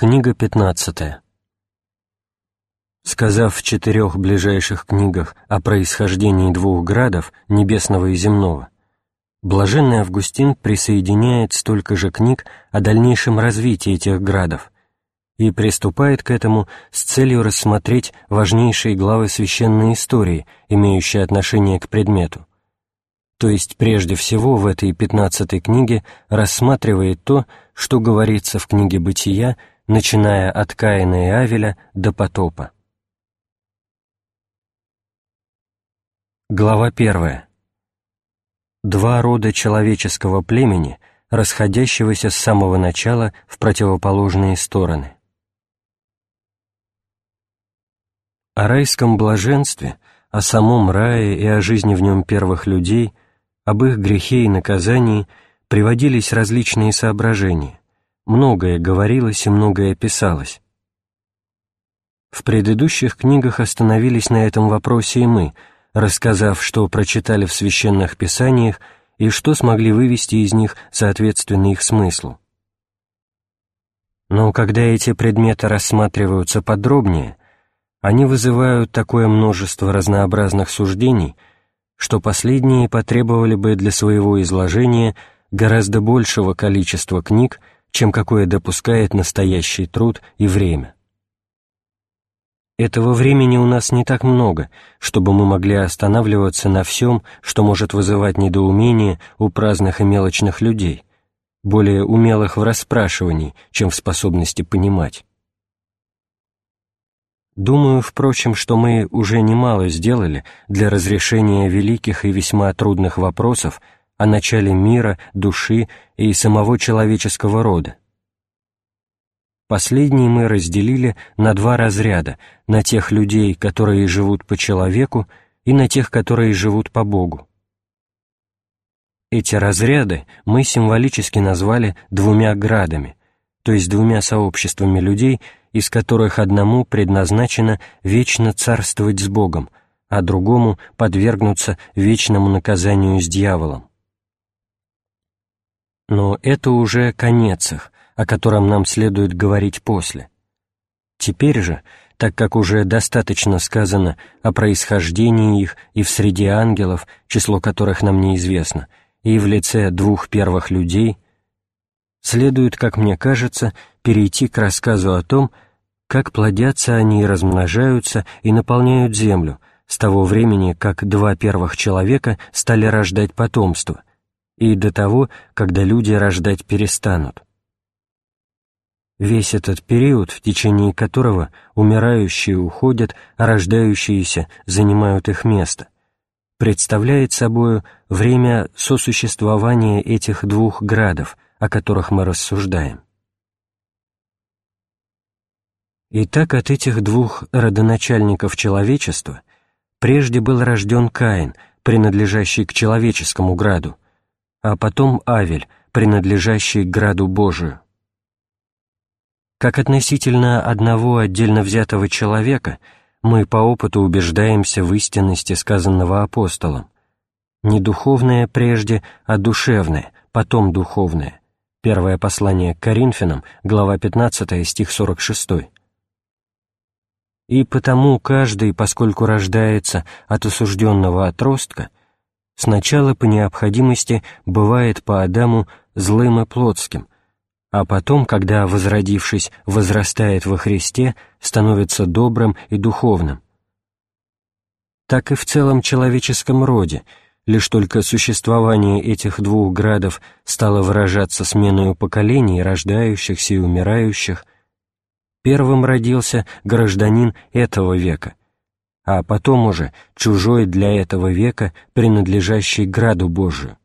Книга 15. Сказав в четырех ближайших книгах о происхождении двух градов, небесного и земного, блаженный Августин присоединяет столько же книг о дальнейшем развитии этих градов и приступает к этому с целью рассмотреть важнейшие главы священной истории, имеющие отношение к предмету. То есть прежде всего в этой пятнадцатой книге рассматривает то, что говорится в книге «Бытия» начиная от Каина и Авеля до потопа. Глава первая. Два рода человеческого племени, расходящегося с самого начала в противоположные стороны. О райском блаженстве, о самом рае и о жизни в нем первых людей, об их грехе и наказании приводились различные соображения, многое говорилось и многое писалось. В предыдущих книгах остановились на этом вопросе и мы, рассказав, что прочитали в священных писаниях и что смогли вывести из них соответственно их смыслу. Но когда эти предметы рассматриваются подробнее, они вызывают такое множество разнообразных суждений, что последние потребовали бы для своего изложения гораздо большего количества книг, чем какое допускает настоящий труд и время. Этого времени у нас не так много, чтобы мы могли останавливаться на всем, что может вызывать недоумение у праздных и мелочных людей, более умелых в расспрашивании, чем в способности понимать. Думаю, впрочем, что мы уже немало сделали для разрешения великих и весьма трудных вопросов, о начале мира, души и самого человеческого рода. Последние мы разделили на два разряда, на тех людей, которые живут по человеку, и на тех, которые живут по Богу. Эти разряды мы символически назвали двумя градами, то есть двумя сообществами людей, из которых одному предназначено вечно царствовать с Богом, а другому подвергнуться вечному наказанию с дьяволом. Но это уже конец их, о котором нам следует говорить после. Теперь же, так как уже достаточно сказано о происхождении их и в среде ангелов, число которых нам неизвестно, и в лице двух первых людей, следует, как мне кажется, перейти к рассказу о том, как плодятся они и размножаются и наполняют землю с того времени, как два первых человека стали рождать потомство, и до того, когда люди рождать перестанут. Весь этот период, в течение которого умирающие уходят, а рождающиеся занимают их место, представляет собою время сосуществования этих двух градов, о которых мы рассуждаем. Итак, от этих двух родоначальников человечества прежде был рожден Каин, принадлежащий к человеческому граду, а потом Авель, принадлежащий граду Божию. Как относительно одного отдельно взятого человека мы по опыту убеждаемся в истинности сказанного апостолом. Не духовное прежде, а душевное, потом духовное. Первое послание к Коринфянам, глава 15, стих 46. И потому каждый, поскольку рождается от осужденного отростка, сначала по необходимости бывает по Адаму злым и плотским, а потом, когда, возродившись, возрастает во Христе, становится добрым и духовным. Так и в целом человеческом роде, лишь только существование этих двух градов стало выражаться сменою поколений, рождающихся и умирающих, первым родился гражданин этого века, а потом уже чужой для этого века, принадлежащий граду Божию,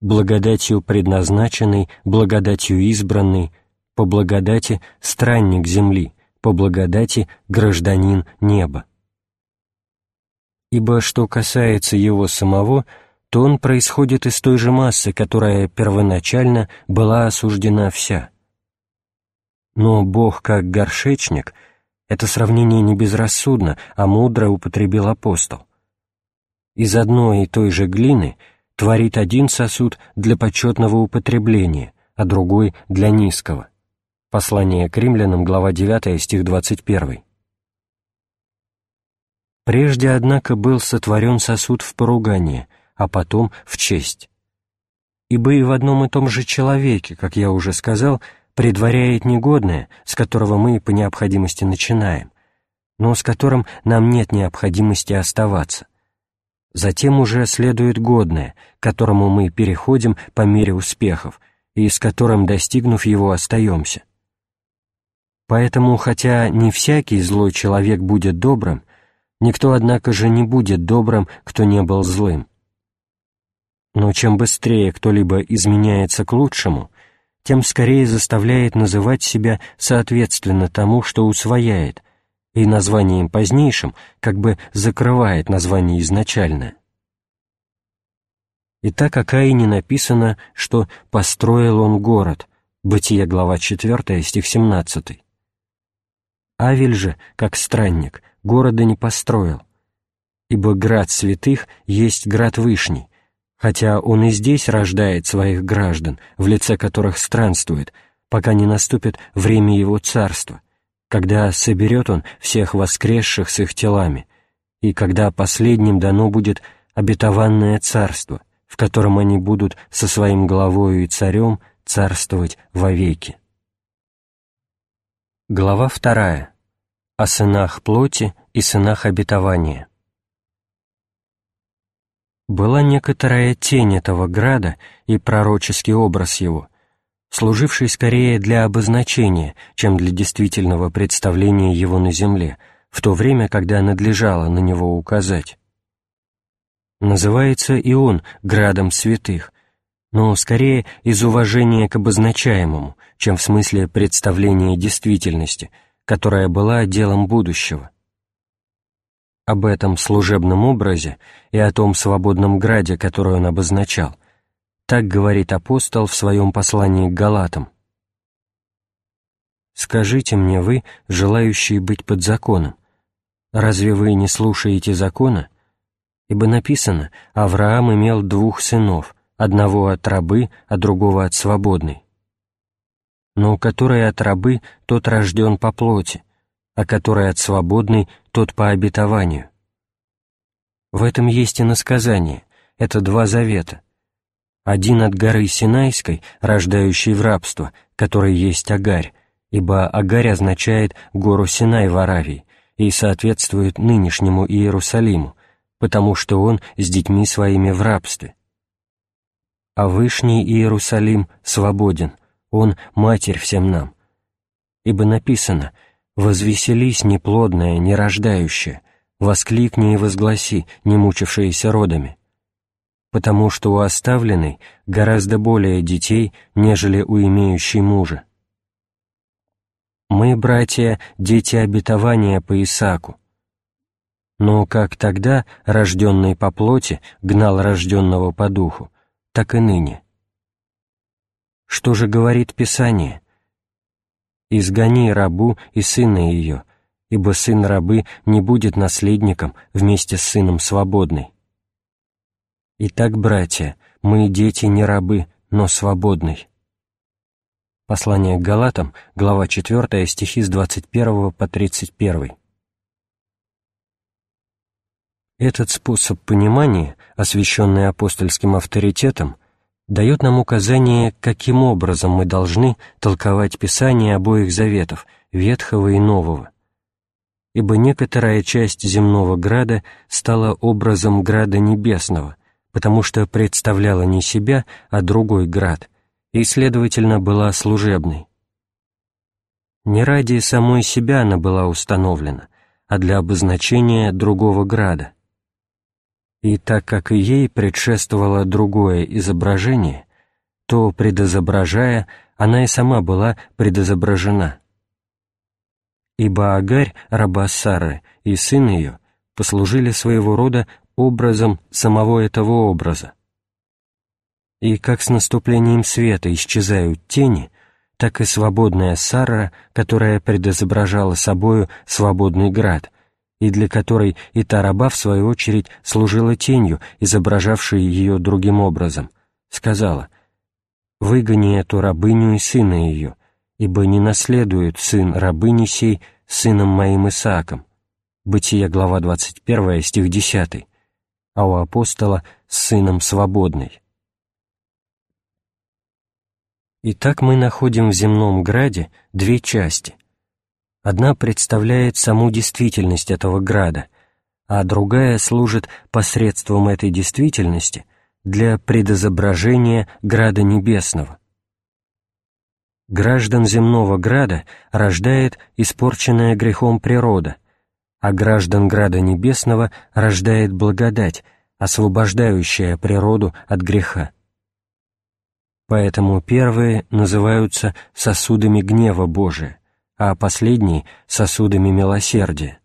благодатью предназначенный, благодатью избранный, по благодати странник земли, по благодати гражданин неба. Ибо что касается его самого, то он происходит из той же массы, которая первоначально была осуждена вся. Но Бог как горшечник — это сравнение не безрассудно, а мудро употребил апостол. Из одной и той же глины творит один сосуд для почетного употребления, а другой — для низкого. Послание к римлянам, глава 9, стих 21. Прежде, однако, был сотворен сосуд в поругание, а потом в честь. Ибо и в одном и том же человеке, как я уже сказал, предваряет негодное, с которого мы по необходимости начинаем, но с которым нам нет необходимости оставаться. Затем уже следует годное, к которому мы переходим по мере успехов, и с которым, достигнув его, остаемся. Поэтому, хотя не всякий злой человек будет добрым, Никто, однако же, не будет добрым, кто не был злым. Но чем быстрее кто-либо изменяется к лучшему, тем скорее заставляет называть себя соответственно тому, что усвояет, и названием позднейшим как бы закрывает название изначальное. И так о Каине написано, что «построил он город», Бытие, глава 4, стих 17. Авель же, как странник, города не построил, ибо град святых есть град Вышний, хотя он и здесь рождает своих граждан, в лице которых странствует, пока не наступит время его царства, когда соберет он всех воскресших с их телами, и когда последним дано будет обетованное царство, в котором они будут со своим главою и царем царствовать вовеки. Глава вторая о сынах плоти и сынах обетования. Была некоторая тень этого града и пророческий образ его, служивший скорее для обозначения, чем для действительного представления его на земле, в то время, когда надлежало на него указать. Называется и он градом святых, но скорее из уважения к обозначаемому, чем в смысле представления действительности — которая была делом будущего. Об этом служебном образе и о том свободном граде, который он обозначал, так говорит апостол в своем послании к Галатам. «Скажите мне вы, желающие быть под законом, разве вы не слушаете закона? Ибо написано, Авраам имел двух сынов, одного от рабы, а другого от свободной но который от рабы, тот рожден по плоти, а который от свободной, тот по обетованию. В этом есть и насказание, это два завета. Один от горы Синайской, рождающей в рабство, который есть Агарь, ибо Агарь означает гору Синай в Аравии и соответствует нынешнему Иерусалиму, потому что он с детьми своими в рабстве. А Вышний Иерусалим свободен, он — Матерь всем нам. Ибо написано «Возвеселись, неплодная, нерождающая, воскликни и возгласи, не мучившиеся родами» потому что у оставленной гораздо более детей, нежели у имеющей мужа. Мы, братья, дети обетования по Исаку. Но как тогда рожденный по плоти гнал рожденного по духу, так и ныне. Что же говорит Писание? «Изгони рабу и сына ее, ибо сын рабы не будет наследником вместе с сыном свободной». Итак, братья, мы дети не рабы, но свободный. Послание к Галатам, глава 4, стихи с 21 по 31. Этот способ понимания, освященный апостольским авторитетом, дает нам указание, каким образом мы должны толковать Писание обоих заветов, Ветхого и Нового. Ибо некоторая часть земного града стала образом града небесного, потому что представляла не себя, а другой град, и, следовательно, была служебной. Не ради самой себя она была установлена, а для обозначения другого града — и так как и ей предшествовало другое изображение, то, предозображая, она и сама была предозображена. Ибо Агарь, раба Сары, и сын ее послужили своего рода образом самого этого образа. И как с наступлением света исчезают тени, так и свободная Сара, которая предозображала собою свободный град — и для которой и та раба, в свою очередь, служила тенью, изображавшей ее другим образом, сказала, «Выгони эту рабыню и сына ее, ибо не наследует сын рабыни сей сыном моим Исааком». Бытие, глава 21, стих 10, а у апостола с сыном свободной. Итак, мы находим в земном граде две части. Одна представляет саму действительность этого града, а другая служит посредством этой действительности для предозображения града небесного. Граждан земного града рождает испорченная грехом природа, а граждан града небесного рождает благодать, освобождающая природу от греха. Поэтому первые называются сосудами гнева Божия, а последние — сосудами милосердия.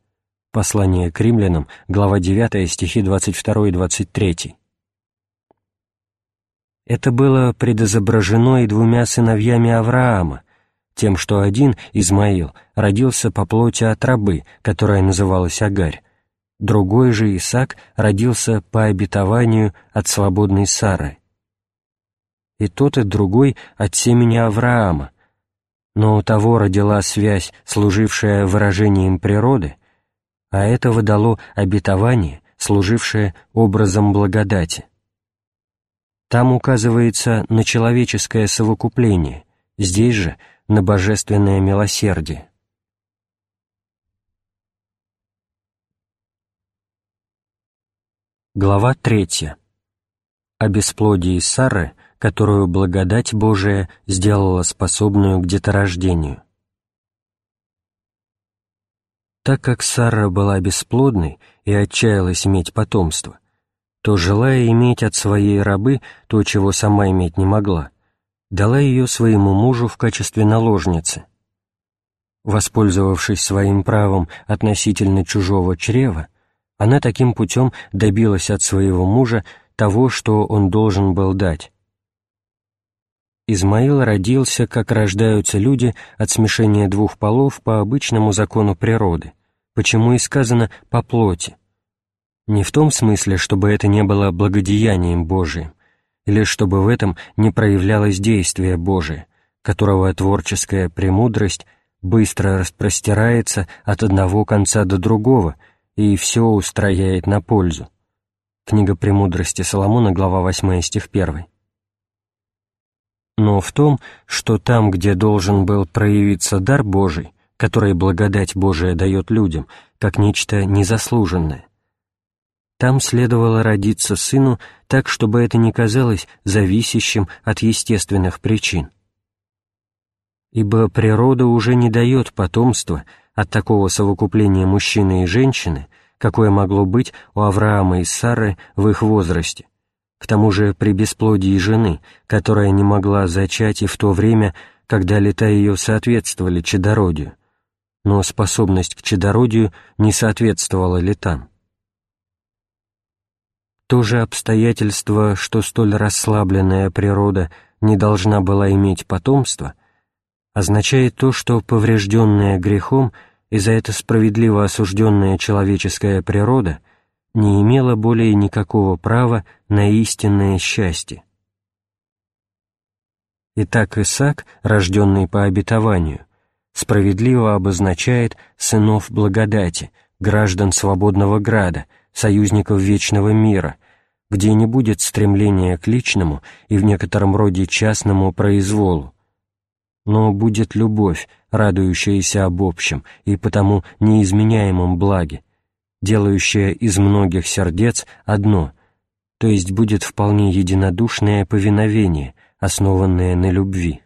Послание к римлянам, глава 9, стихи 22 и 23. Это было предозображено и двумя сыновьями Авраама, тем, что один, Измаил, родился по плоти от рабы, которая называлась Агарь, другой же, Исаак, родился по обетованию от свободной Сары и тот, и другой от семени Авраама, но у того родила связь, служившая выражением природы, а этого дало обетование, служившее образом благодати. Там указывается на человеческое совокупление, здесь же на божественное милосердие. Глава третья. О бесплодии Сары – которую благодать Божия сделала способную к деторождению. Так как Сара была бесплодной и отчаялась иметь потомство, то, желая иметь от своей рабы то, чего сама иметь не могла, дала ее своему мужу в качестве наложницы. Воспользовавшись своим правом относительно чужого чрева, она таким путем добилась от своего мужа того, что он должен был дать, Измаил родился, как рождаются люди от смешения двух полов по обычному закону природы, почему и сказано «по плоти». Не в том смысле, чтобы это не было благодеянием Божиим, или чтобы в этом не проявлялось действие Божие, которого творческая премудрость быстро распростирается от одного конца до другого и все устрояет на пользу. Книга «Премудрости Соломона», глава 8, стих 1 но в том, что там, где должен был проявиться дар Божий, который благодать Божия дает людям, как нечто незаслуженное, там следовало родиться сыну так, чтобы это не казалось зависящим от естественных причин. Ибо природа уже не дает потомства от такого совокупления мужчины и женщины, какое могло быть у Авраама и Сары в их возрасте, к тому же при бесплодии жены, которая не могла зачать и в то время, когда лета ее соответствовали чадородию, но способность к чадородию не соответствовала летам. То же обстоятельство, что столь расслабленная природа не должна была иметь потомства, означает то, что поврежденная грехом и за это справедливо осужденная человеческая природа — не имела более никакого права на истинное счастье. Итак, Исаак, рожденный по обетованию, справедливо обозначает сынов благодати, граждан свободного града, союзников вечного мира, где не будет стремления к личному и в некотором роде частному произволу, но будет любовь, радующаяся об общем и потому неизменяемом благе, делающее из многих сердец одно, то есть будет вполне единодушное повиновение, основанное на любви.